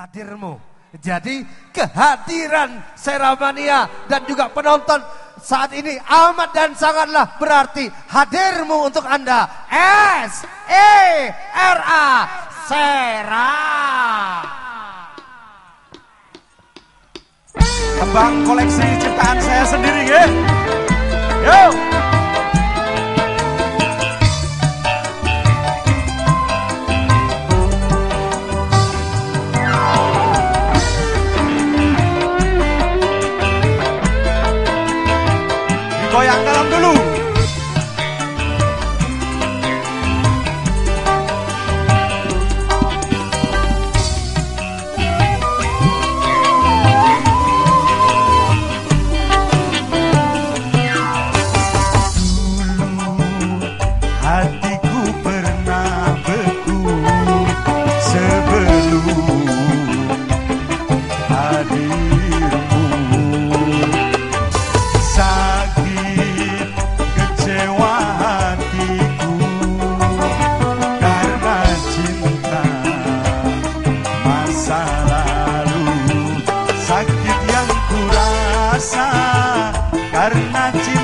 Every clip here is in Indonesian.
hadirmu. Jadi kehadiran Seramania dan juga penonton saat ini amat dan sangatlah berarti hadirmu untuk Anda. S E R A Sera. Tembang koleksi ciptaan saya sendiri, ya. Yo. Goyang dalam dulu. not you.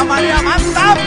Amalia mantap.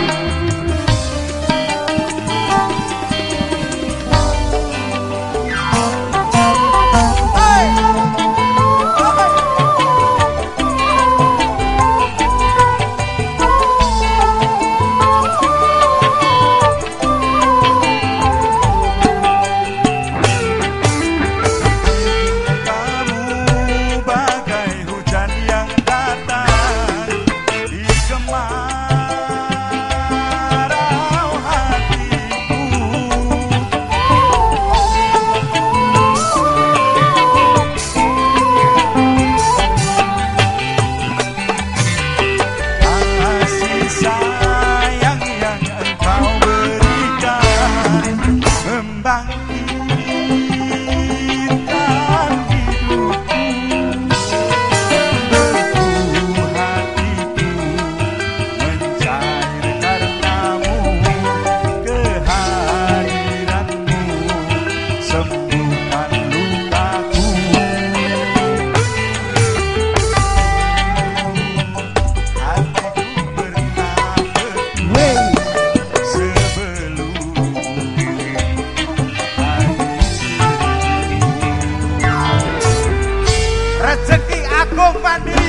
go find.